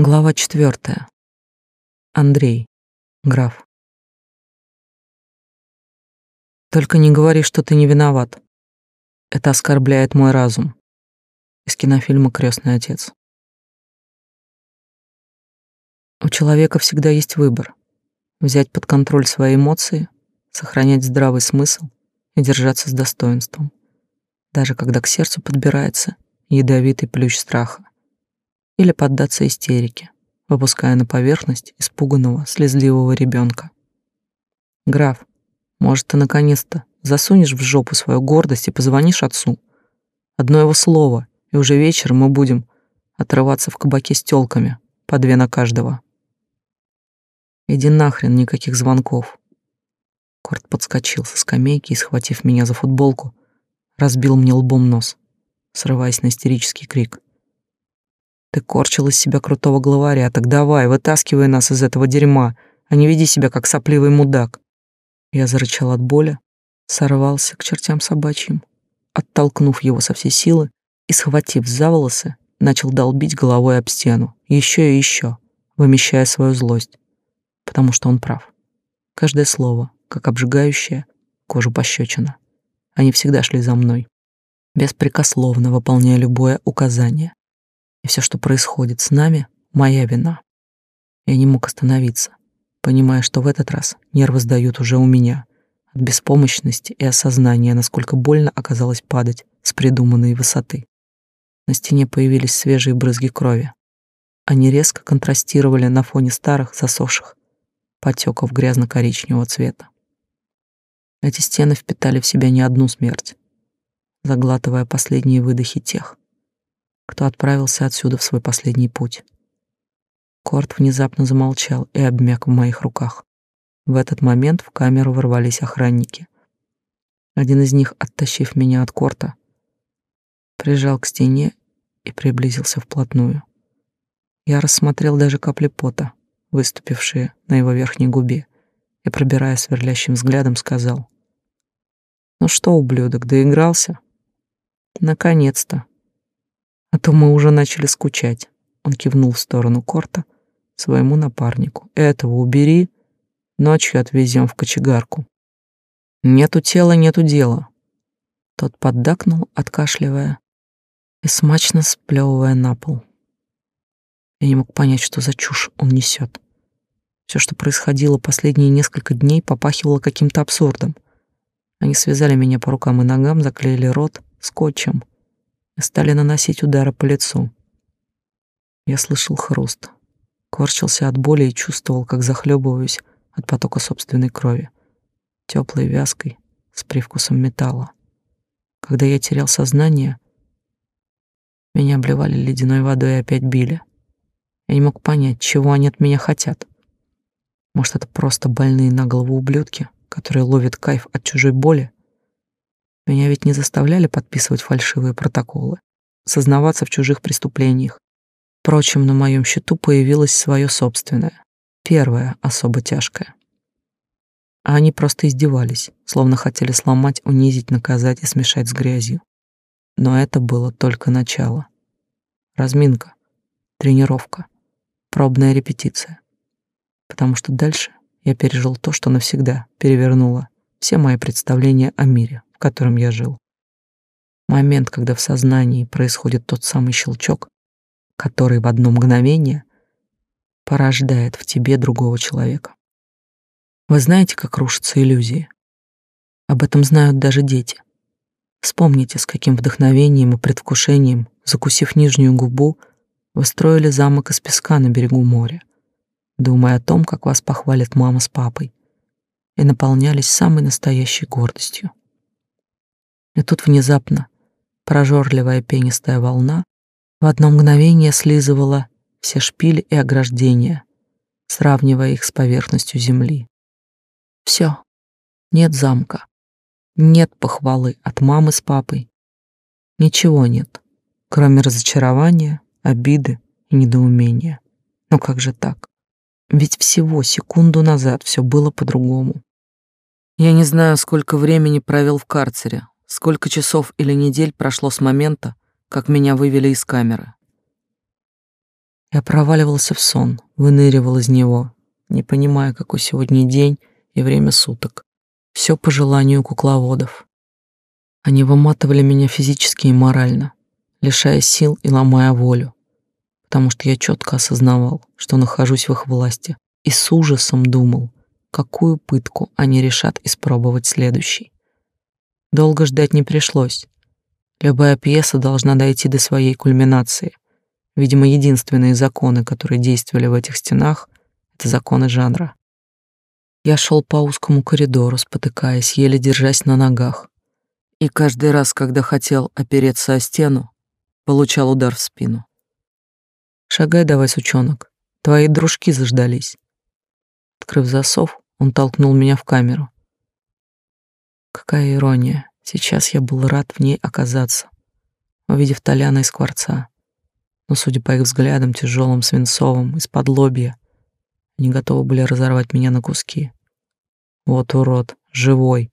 Глава четвертая. Андрей. Граф. Только не говори, что ты не виноват. Это оскорбляет мой разум. Из кинофильма «Крестный отец». У человека всегда есть выбор. Взять под контроль свои эмоции, сохранять здравый смысл и держаться с достоинством. Даже когда к сердцу подбирается ядовитый плющ страха или поддаться истерике, выпуская на поверхность испуганного, слезливого ребенка. Граф, может, ты наконец-то засунешь в жопу свою гордость и позвонишь отцу? Одно его слово, и уже вечером мы будем отрываться в кабаке с тёлками, по две на каждого. Иди нахрен, никаких звонков. Корт подскочил со скамейки и, схватив меня за футболку, разбил мне лбом нос, срываясь на истерический крик. Ты корчил из себя крутого главаря, так давай, вытаскивай нас из этого дерьма, а не веди себя как сопливый мудак. Я зарычал от боли, сорвался к чертям собачьим, оттолкнув его со всей силы и, схватив за волосы, начал долбить головой об стену, еще и еще, вымещая свою злость, потому что он прав. Каждое слово, как обжигающее кожу пощечина. Они всегда шли за мной, беспрекословно выполняя любое указание. Все, что происходит с нами, моя вина. Я не мог остановиться, понимая, что в этот раз нервы сдают уже у меня от беспомощности и осознания, насколько больно оказалось падать с придуманной высоты. На стене появились свежие брызги крови. Они резко контрастировали на фоне старых, засохших потеков грязно-коричневого цвета. Эти стены впитали в себя не одну смерть, заглатывая последние выдохи тех, кто отправился отсюда в свой последний путь. Корт внезапно замолчал и обмяк в моих руках. В этот момент в камеру ворвались охранники. Один из них, оттащив меня от Корта, прижал к стене и приблизился вплотную. Я рассмотрел даже капли пота, выступившие на его верхней губе, и, пробирая сверлящим взглядом, сказал. «Ну что, ублюдок, доигрался?» «Наконец-то!» А то мы уже начали скучать. Он кивнул в сторону корта своему напарнику. Этого убери, ночью отвезем в кочегарку. Нету тела, нету дела. Тот поддакнул, откашливая и смачно сплевывая на пол. Я не мог понять, что за чушь он несет. Все, что происходило последние несколько дней, попахивало каким-то абсурдом. Они связали меня по рукам и ногам, заклеили рот скотчем — стали наносить удары по лицу. Я слышал хруст, корчился от боли и чувствовал, как захлебываюсь от потока собственной крови, теплой, вязкой, с привкусом металла. Когда я терял сознание, меня обливали ледяной водой и опять били. Я не мог понять, чего они от меня хотят. Может, это просто больные на голову ублюдки, которые ловят кайф от чужой боли? Меня ведь не заставляли подписывать фальшивые протоколы, сознаваться в чужих преступлениях. Впрочем, на моем счету появилось свое собственное, первое, особо тяжкое. А они просто издевались, словно хотели сломать, унизить, наказать и смешать с грязью. Но это было только начало. Разминка, тренировка, пробная репетиция. Потому что дальше я пережил то, что навсегда перевернуло все мои представления о мире в котором я жил. Момент, когда в сознании происходит тот самый щелчок, который в одно мгновение порождает в тебе другого человека. Вы знаете, как рушатся иллюзии? Об этом знают даже дети. Вспомните, с каким вдохновением и предвкушением, закусив нижнюю губу, вы строили замок из песка на берегу моря, думая о том, как вас похвалят мама с папой, и наполнялись самой настоящей гордостью. И тут внезапно прожорливая пенистая волна в одно мгновение слизывала все шпили и ограждения, сравнивая их с поверхностью земли. Все, нет замка, нет похвалы от мамы с папой. Ничего нет, кроме разочарования, обиды и недоумения. Но как же так? Ведь всего секунду назад все было по-другому. Я не знаю, сколько времени провел в карцере, Сколько часов или недель прошло с момента, как меня вывели из камеры. Я проваливался в сон, выныривал из него, не понимая, какой сегодня день и время суток. Все по желанию кукловодов. Они выматывали меня физически и морально, лишая сил и ломая волю, потому что я четко осознавал, что нахожусь в их власти, и с ужасом думал, какую пытку они решат испробовать следующей. Долго ждать не пришлось. Любая пьеса должна дойти до своей кульминации. Видимо, единственные законы, которые действовали в этих стенах, это законы жанра. Я шел по узкому коридору, спотыкаясь, еле держась на ногах. И каждый раз, когда хотел опереться о стену, получал удар в спину. «Шагай давай, сучонок, твои дружки заждались». Открыв засов, он толкнул меня в камеру. Какая ирония. Сейчас я был рад в ней оказаться, увидев Толяна и Скворца. Но, судя по их взглядам, тяжелым, свинцовым, из-под лобья, они готовы были разорвать меня на куски. Вот урод, живой.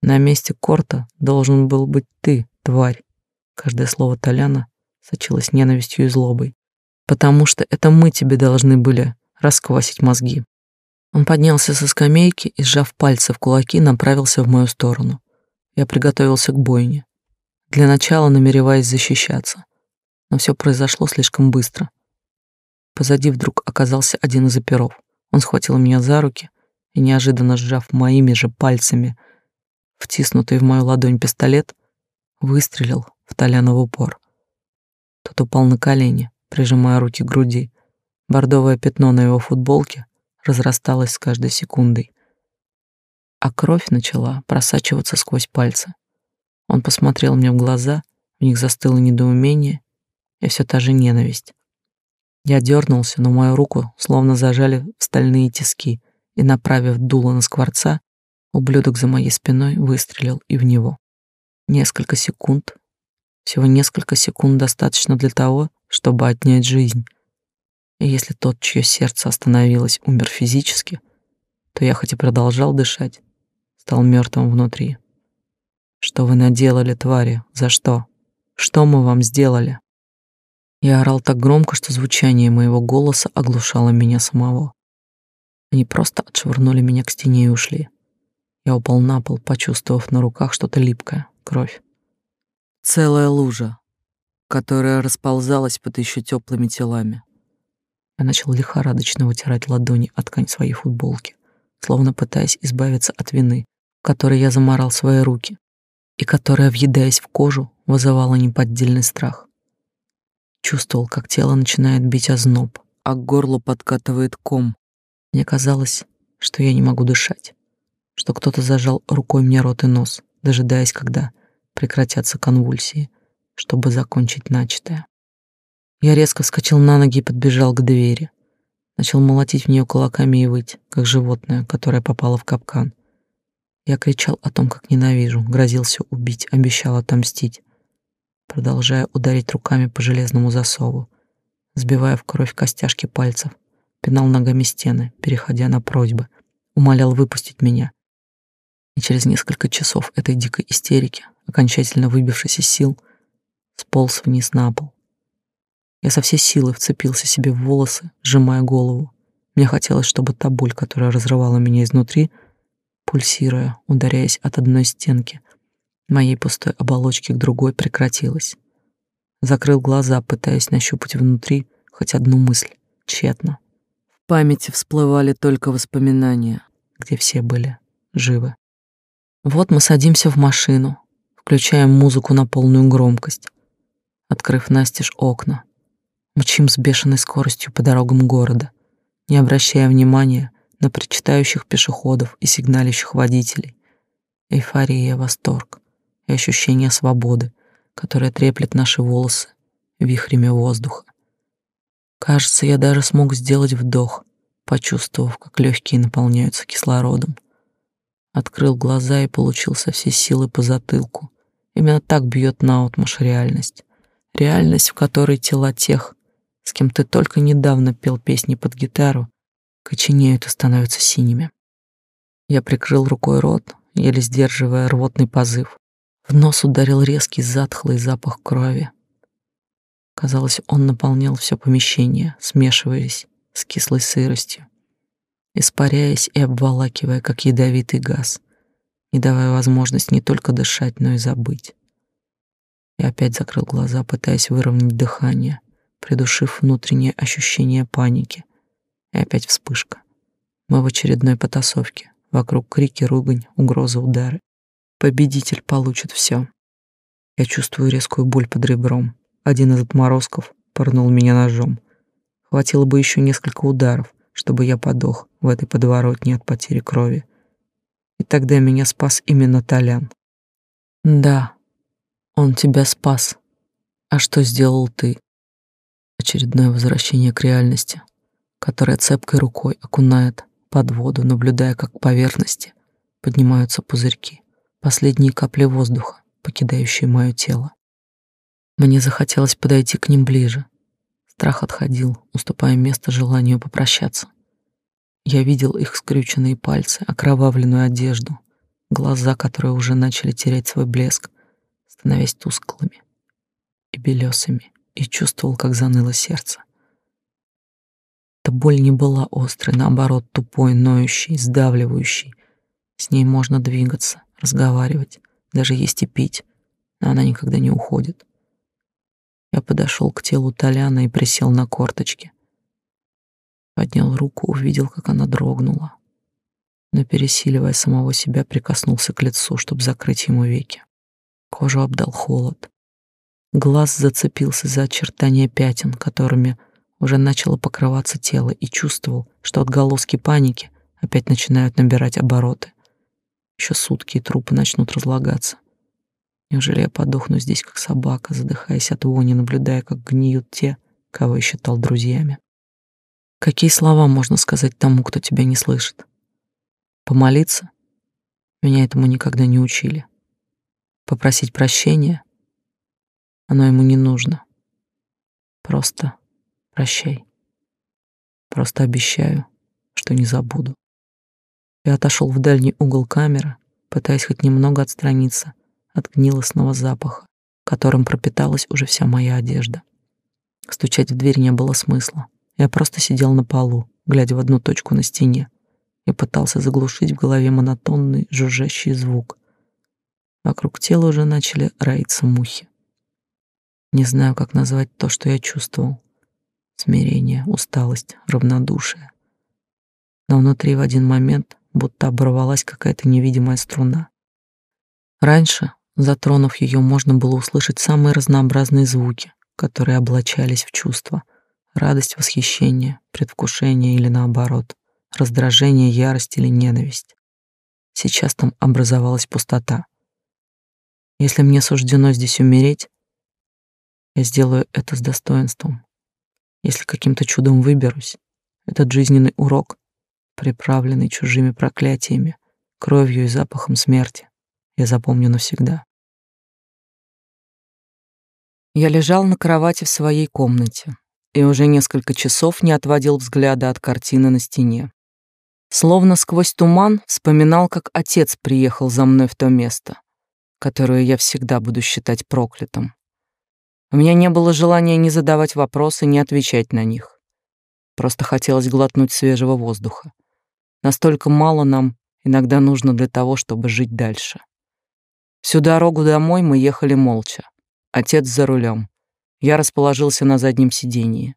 На месте Корта должен был быть ты, тварь. Каждое слово Толяна сочилось ненавистью и злобой. Потому что это мы тебе должны были расквасить мозги. Он поднялся со скамейки и, сжав пальцы в кулаки, направился в мою сторону. Я приготовился к бойне, для начала намереваясь защищаться. Но все произошло слишком быстро. Позади вдруг оказался один из оперов. Он схватил меня за руки и, неожиданно сжав моими же пальцами втиснутый в мою ладонь пистолет, выстрелил в Толяна в упор. Тот упал на колени, прижимая руки к груди. Бордовое пятно на его футболке разрасталась с каждой секундой, а кровь начала просачиваться сквозь пальцы. Он посмотрел мне в глаза, в них застыло недоумение и все та же ненависть. Я дернулся, но мою руку словно зажали в стальные тиски, и, направив дуло на скворца, ублюдок за моей спиной выстрелил и в него. Несколько секунд, всего несколько секунд достаточно для того, чтобы отнять жизнь. И если тот, чье сердце остановилось, умер физически, то я хоть и продолжал дышать, стал мертвым внутри. Что вы наделали, твари? За что? Что мы вам сделали? Я орал так громко, что звучание моего голоса оглушало меня самого. Они просто отшвырнули меня к стене и ушли. Я упал на пол, почувствовав на руках что-то липкое, кровь. Целая лужа, которая расползалась под еще теплыми телами. Я начал лихорадочно вытирать ладони от ткань своей футболки, словно пытаясь избавиться от вины, которой я заморал свои руки, и которая, въедаясь в кожу, вызывала неподдельный страх. Чувствовал, как тело начинает бить озноб, а к горлу подкатывает ком. Мне казалось, что я не могу дышать, что кто-то зажал рукой мне рот и нос, дожидаясь, когда прекратятся конвульсии, чтобы закончить начатое. Я резко вскочил на ноги и подбежал к двери. Начал молотить в нее кулаками и выть, как животное, которое попало в капкан. Я кричал о том, как ненавижу, грозился убить, обещал отомстить, продолжая ударить руками по железному засову, сбивая в кровь костяшки пальцев, пинал ногами стены, переходя на просьбы, умолял выпустить меня. И через несколько часов этой дикой истерики, окончательно выбившись из сил, сполз вниз на пол, я со всей силы вцепился себе в волосы, сжимая голову. Мне хотелось, чтобы та боль, которая разрывала меня изнутри, пульсируя, ударяясь от одной стенки, моей пустой оболочки к другой, прекратилась. Закрыл глаза, пытаясь нащупать внутри хоть одну мысль. Тщетно. В памяти всплывали только воспоминания, где все были живы. Вот мы садимся в машину, включаем музыку на полную громкость, открыв настежь окна, Мчим с бешеной скоростью по дорогам города, не обращая внимания на причитающих пешеходов и сигналящих водителей. Эйфория, восторг и ощущение свободы, которое треплет наши волосы вихрями воздуха. Кажется, я даже смог сделать вдох, почувствовав, как легкие наполняются кислородом. Открыл глаза и получил со всей силы по затылку. Именно так бьет наотмашь реальность. Реальность, в которой тела тех, с кем ты только недавно пел песни под гитару, коченеют и становятся синими. Я прикрыл рукой рот, еле сдерживая рвотный позыв. В нос ударил резкий затхлый запах крови. Казалось, он наполнял все помещение, смешиваясь с кислой сыростью, испаряясь и обволакивая, как ядовитый газ, не давая возможность не только дышать, но и забыть. Я опять закрыл глаза, пытаясь выровнять дыхание, придушив внутреннее ощущение паники. И опять вспышка. Мы в очередной потасовке. Вокруг крики, ругань, угрозы, удары. Победитель получит все. Я чувствую резкую боль под ребром. Один из отморозков порнул меня ножом. Хватило бы еще несколько ударов, чтобы я подох в этой подворотне от потери крови. И тогда меня спас именно Толян. Да, он тебя спас. А что сделал ты? Очередное возвращение к реальности, которое цепкой рукой окунает под воду, наблюдая, как к поверхности поднимаются пузырьки, последние капли воздуха, покидающие мое тело. Мне захотелось подойти к ним ближе. Страх отходил, уступая место желанию попрощаться. Я видел их скрюченные пальцы, окровавленную одежду, глаза, которые уже начали терять свой блеск, становясь тусклыми и белесыми, и чувствовал, как заныло сердце. Эта боль не была острой, наоборот, тупой, ноющей, сдавливающей. С ней можно двигаться, разговаривать, даже есть и пить, но она никогда не уходит. Я подошел к телу Толяна и присел на корточки. Поднял руку, увидел, как она дрогнула, но, пересиливая самого себя, прикоснулся к лицу, чтобы закрыть ему веки. Кожу обдал холод. Глаз зацепился за очертания пятен, которыми уже начало покрываться тело, и чувствовал, что отголоски паники опять начинают набирать обороты. Еще сутки и трупы начнут разлагаться. Неужели я подохну здесь, как собака, задыхаясь от вони, наблюдая, как гниют те, кого я считал друзьями? Какие слова можно сказать тому, кто тебя не слышит? Помолиться? Меня этому никогда не учили. Попросить прощения? Оно ему не нужно. Просто прощай. Просто обещаю, что не забуду. Я отошел в дальний угол камеры, пытаясь хоть немного отстраниться от гнилостного запаха, которым пропиталась уже вся моя одежда. Стучать в дверь не было смысла. Я просто сидел на полу, глядя в одну точку на стене, и пытался заглушить в голове монотонный жужжащий звук, Вокруг тела уже начали роиться мухи. Не знаю, как назвать то, что я чувствовал. Смирение, усталость, равнодушие. Но внутри в один момент будто оборвалась какая-то невидимая струна. Раньше, затронув ее, можно было услышать самые разнообразные звуки, которые облачались в чувства. Радость, восхищение, предвкушение или наоборот, раздражение, ярость или ненависть. Сейчас там образовалась пустота. Если мне суждено здесь умереть, я сделаю это с достоинством. Если каким-то чудом выберусь, этот жизненный урок, приправленный чужими проклятиями, кровью и запахом смерти, я запомню навсегда. Я лежал на кровати в своей комнате и уже несколько часов не отводил взгляда от картины на стене. Словно сквозь туман вспоминал, как отец приехал за мной в то место, которую я всегда буду считать проклятым. У меня не было желания ни задавать вопросы, ни отвечать на них. Просто хотелось глотнуть свежего воздуха. Настолько мало нам иногда нужно для того, чтобы жить дальше. Всю дорогу домой мы ехали молча. Отец за рулем. Я расположился на заднем сидении.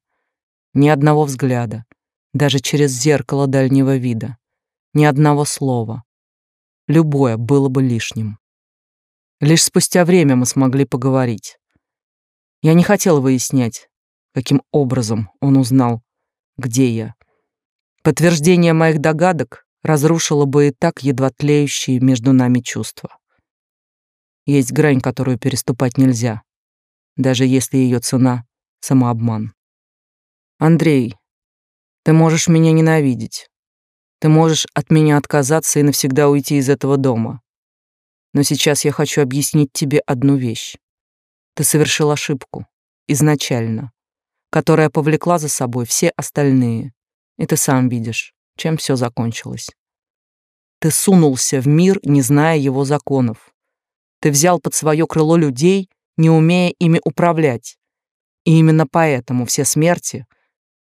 Ни одного взгляда, даже через зеркало дальнего вида. Ни одного слова. Любое было бы лишним. Лишь спустя время мы смогли поговорить. Я не хотел выяснять, каким образом он узнал, где я. Подтверждение моих догадок разрушило бы и так едва тлеющие между нами чувства. Есть грань, которую переступать нельзя, даже если ее цена — самообман. Андрей, ты можешь меня ненавидеть. Ты можешь от меня отказаться и навсегда уйти из этого дома. Но сейчас я хочу объяснить тебе одну вещь. Ты совершил ошибку, изначально, которая повлекла за собой все остальные. И ты сам видишь, чем все закончилось. Ты сунулся в мир, не зная его законов. Ты взял под свое крыло людей, не умея ими управлять. И именно поэтому все смерти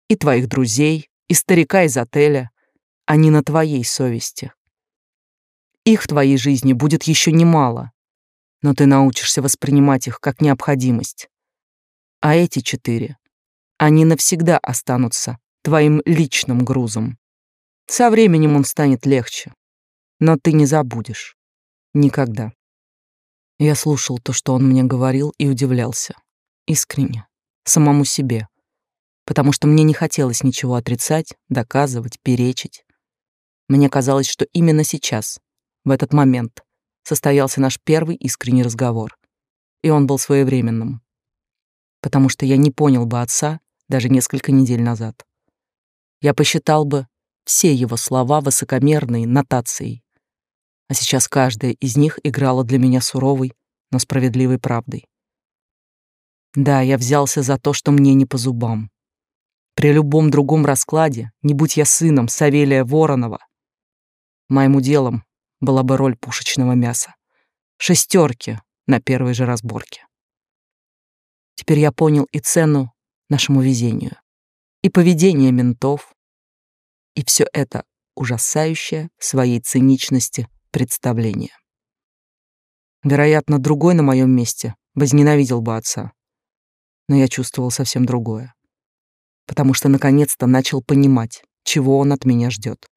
и твоих друзей, и старика из отеля, они на твоей совести. Их в твоей жизни будет еще немало, но ты научишься воспринимать их как необходимость. А эти четыре, они навсегда останутся твоим личным грузом. Со временем он станет легче, но ты не забудешь. Никогда. Я слушал то, что он мне говорил, и удивлялся. Искренне. Самому себе. Потому что мне не хотелось ничего отрицать, доказывать, перечить. Мне казалось, что именно сейчас, в этот момент, состоялся наш первый искренний разговор. И он был своевременным. Потому что я не понял бы отца даже несколько недель назад. Я посчитал бы все его слова высокомерной нотацией. А сейчас каждая из них играла для меня суровой, но справедливой правдой. Да, я взялся за то, что мне не по зубам. При любом другом раскладе, не будь я сыном Савелия Воронова, моим делом была бы роль пушечного мяса. Шестерки на первой же разборке. Теперь я понял и цену нашему везению, и поведение ментов, и все это ужасающее в своей циничности представление. Вероятно, другой на моем месте возненавидел бы отца. Но я чувствовал совсем другое. Потому что наконец-то начал понимать, чего он от меня ждет.